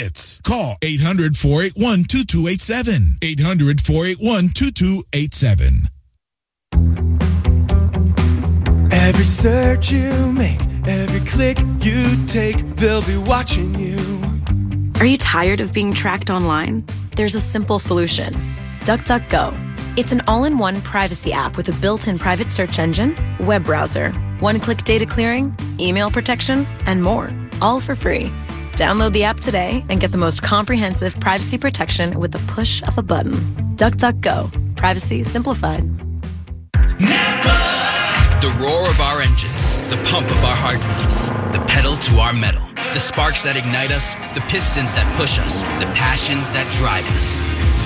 It's call 800 481 2287. 800 481 2287. Every search you make, every click you take, they'll be watching you. Are you tired of being tracked online? There's a simple solution DuckDuckGo. It's an all in one privacy app with a built in private search engine, web browser, one click data clearing, email protection, and more, all for free. Download the app today and get the most comprehensive privacy protection with the push of a button. DuckDuckGo. Privacy simplified. The roar of our engines, the pump of our heartbeats, the pedal to our metal, the sparks that ignite us, the pistons that push us, the passions that drive us.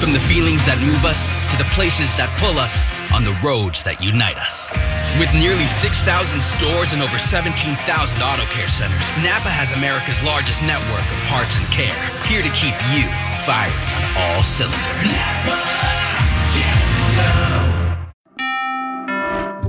From the feelings that move us to the places that pull us on the roads that unite us. With nearly 6,000 stores and over 17,000 auto care centers, Napa has America's largest network of parts and care, here to keep you firing on all cylinders.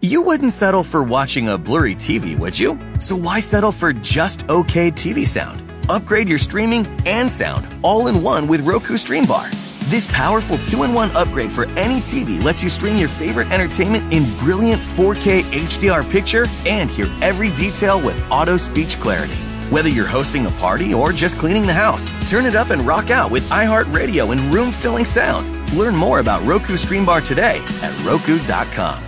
You wouldn't settle for watching a blurry TV, would you? So why settle for just okay TV sound? Upgrade your streaming and sound all in one with Roku Stream Bar. This powerful two-in-one upgrade for any TV lets you stream your favorite entertainment in brilliant 4K HDR picture and hear every detail with auto speech clarity. Whether you're hosting a party or just cleaning the house, turn it up and rock out with iHeartRadio and room-filling sound. Learn more about Roku Stream Bar today at roku.com.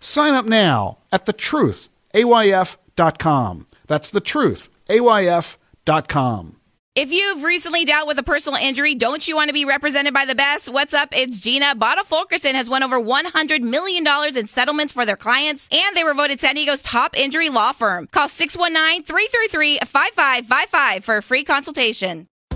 Sign up now at thetruthayf.com. That's thetruthayf.com. If you've recently dealt with a personal injury, don't you want to be represented by the best? What's up? It's Gina. Botta Fulkerson has won over $100 million in settlements for their clients, and they were voted San Diego's top injury law firm. Call 619-333-5555 for a free consultation.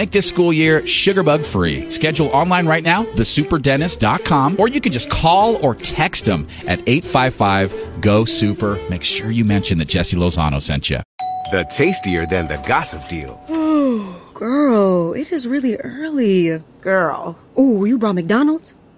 Make this school year sugarbug free. Schedule online right now, thesuperdentist.com, or you can just call or text them at 855 GO SUPER. Make sure you mention that Jesse Lozano sent you. The tastier than the gossip deal. Ooh, Girl, it is really early. Girl. Oh, you brought McDonald's?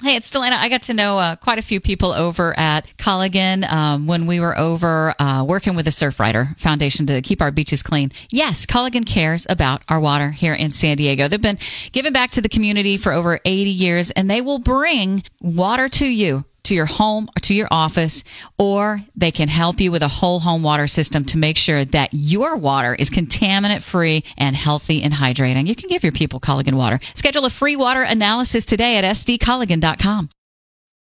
Hey, it's Delana. I got to know uh, quite a few people over at Culligan um, when we were over uh, working with the Surfrider Foundation to keep our beaches clean. Yes, Culligan cares about our water here in San Diego. They've been giving back to the community for over 80 years, and they will bring water to you to your home or to your office, or they can help you with a whole home water system to make sure that your water is contaminant free and healthy and hydrating. You can give your people Culligan water. Schedule a free water analysis today at sdculligan.com.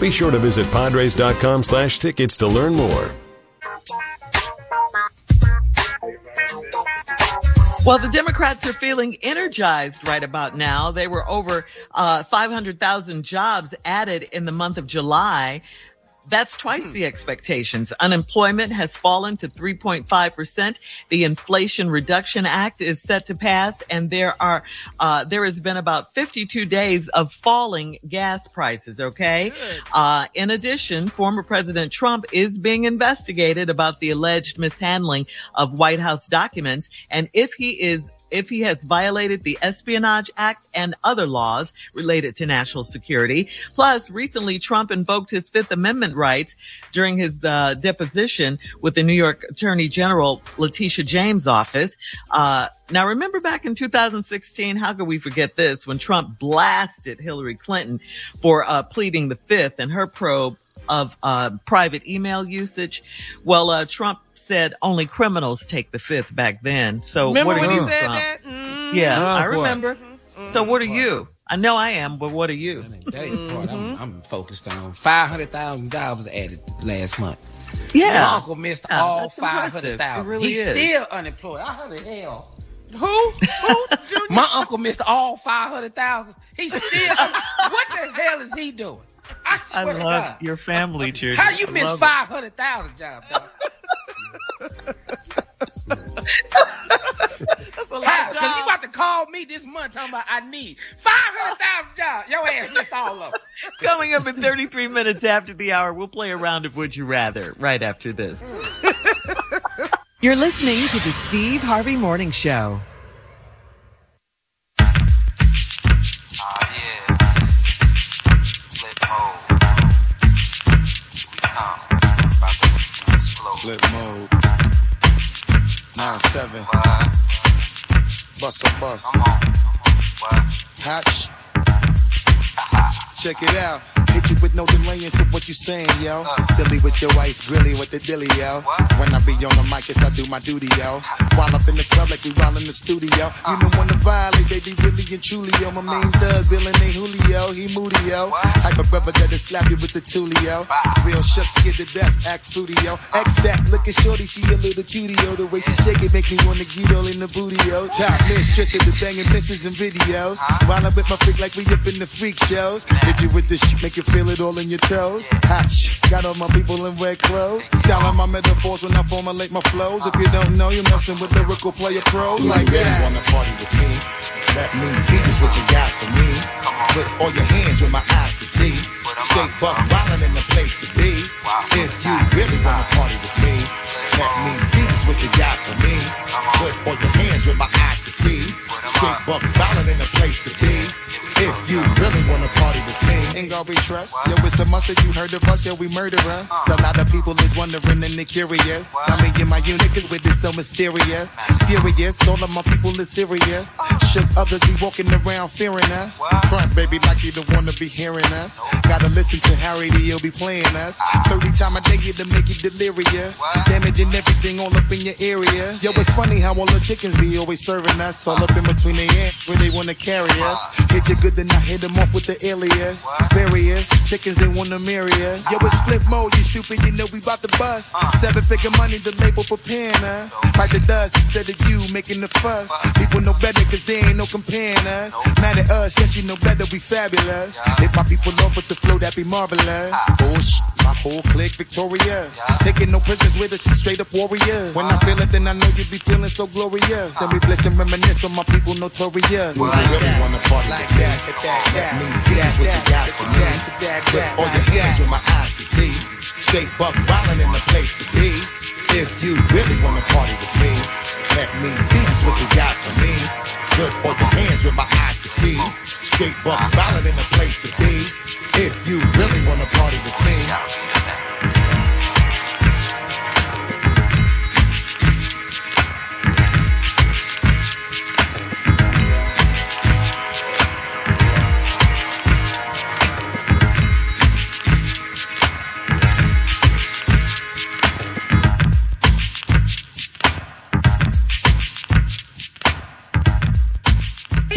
Be sure to visit padres.com slash tickets to learn more. Well, the Democrats are feeling energized right about now. They were over uh, 500,000 jobs added in the month of July. That's twice the expectations. Unemployment has fallen to 3.5%. The Inflation Reduction Act is set to pass and there are, uh, there has been about 52 days of falling gas prices. Okay. Uh, in addition, former President Trump is being investigated about the alleged mishandling of White House documents. And if he is if he has violated the Espionage Act and other laws related to national security. Plus, recently Trump invoked his Fifth Amendment rights during his uh, deposition with the New York Attorney General Letitia James' office. Uh, now, remember back in 2016, how could we forget this when Trump blasted Hillary Clinton for uh, pleading the Fifth and her probe of uh, private email usage? Well, uh, Trump said only criminals take the fifth back then. So remember what are when you he said Trump? that? Mm-hmm. Yeah, Oh, I boy. remember. Mm-hmm. So what are you? Mm-hmm. I know I am, but what are you? That part I'm, mm-hmm. I'm focused on. Five hundred thousand jobs added last month. Yeah. My uncle missed Yeah, all that's five impressive. hundred thousand. It really He's is. still unemployed. How the hell? Who? Who? My uncle missed all five hundred thousand. He's still. what the hell is he doing? I I swear to love God. your family, Judy. How you I miss five hundred thousand jobs? dog? That's a lot Because you jobs. about to call me this month talking about I need five hundred thousand jobs. Your ass missed all of them. Coming up in 33 minutes after the hour, we'll play a round of Would You Rather right after this. You're listening to the Steve Harvey Morning Show. Flip mode. Nine seven. Bust a bus. Hot. Check it out. Hit you with no delay into what you saying, yo. Silly with your ice grilly with the dilly, yo. When I be on the mic, I do my duty, yo. While up in the club like we while in the studio. You know when to violate, baby, really and truly, yo. My main thug, Bill and Julio, he moody, yo. Type of brother that'll slap you with the tulio. Real shook, scared to death, act yo. X that, look at shorty, she a little cutie, yo. The way she shake it make me wanna get all in the booty, yo. Top mistress of the banging misses and videos. While I'm with my freak like we up in the freak shows. Hit you with this shit, make you feel it all in your toes. Hot got all my people in red clothes. Dialing my metaphors when I formulate my flows. If you don't know, you're messing with lyrical player pros like you really that. wanna party with me? Let me see just what you got for me. Put all your hands with my eyes to see. Straight buck wildin' in the place to be. If you really wanna party with me, Let me see just what you got gonna trust. Yo, it's a must that you heard of us, yo, we murder us. A lot of people is wondering and they curious. I mean, in my unit is with it so mysterious. Furious, all of my people is serious. Shook others be walking around fearing us. Front, baby, like you don't wanna be hearing us. Gotta listen to Harry, he'll be playing us. 30 time a day to make you delirious. Damaging everything all up in your area. Yo, it's funny how all the chickens be always serving us. All up in between the ends when they wanna carry us. Hit you good, then I hit them off with the alias. Various chickens, they wanna marry us. Yo, it's flip mode, you stupid, you know we bout to bust. Uh. Seven figure money, the label preparing us. Fight the dust instead of you making the fuss. People know better cause they ain't no comparing us. Mad at us, yes, you know better, we fabulous. Hit my people off with the flow, that be marvelous. Oh, sh- my whole clique victorious. Taking no prisoners with us, just straight up warriors. When I uh. feel it, then I know you be feeling so glorious. Then we blitz and reminisce on my people notorious. We really wanna party like that, that, that, Let me see just what you got for me. Put all your hands with my eyes to see. Straight buck violent in the place to be. If you really wanna party with me, let me see just what you got for me. Put all your hands with my eyes to see. Straight buck violent in the place to be.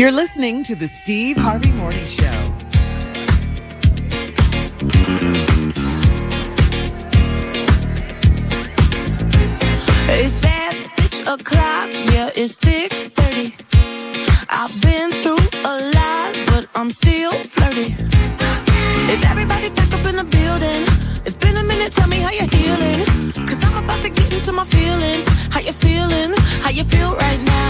You're listening to the Steve Harvey Morning Show. It's that bitch o'clock, yeah, it's thick 30. I've been through a lot, but I'm still flirty. Is everybody back up in the building? It's been a minute, tell me how you're healing. Cause I'm about to get into my feelings. How you feeling? How you feel right now?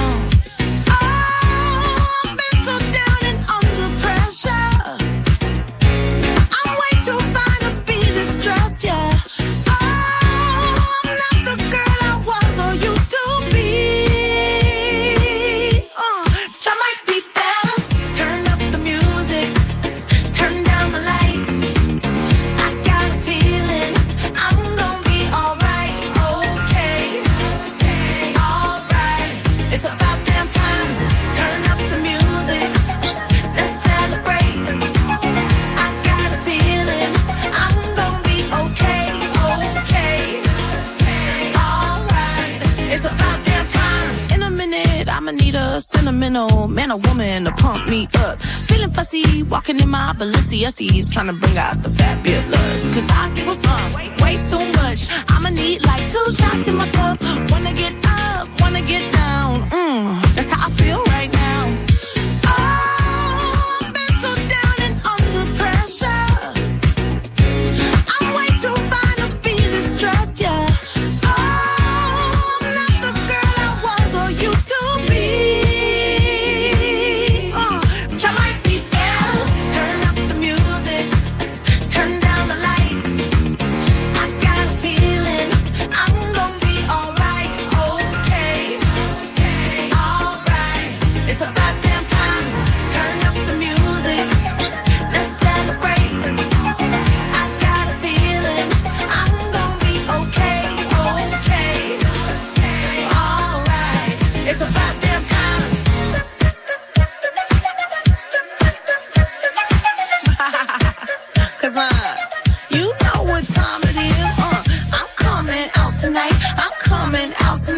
Walking in my Balenciennes, trying to bring out the fabulous. Cause I give a bump, way, way too much. I'ma need like two shots in my cup. Wanna get up, wanna get down. Mm,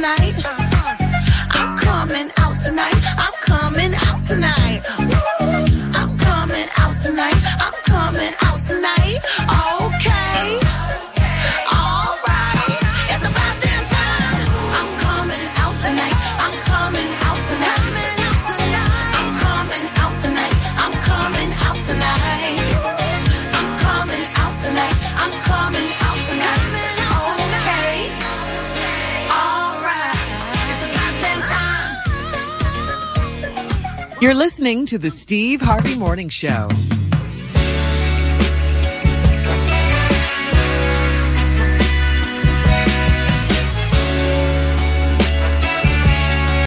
tonight. You're listening to the Steve Harvey Morning Show.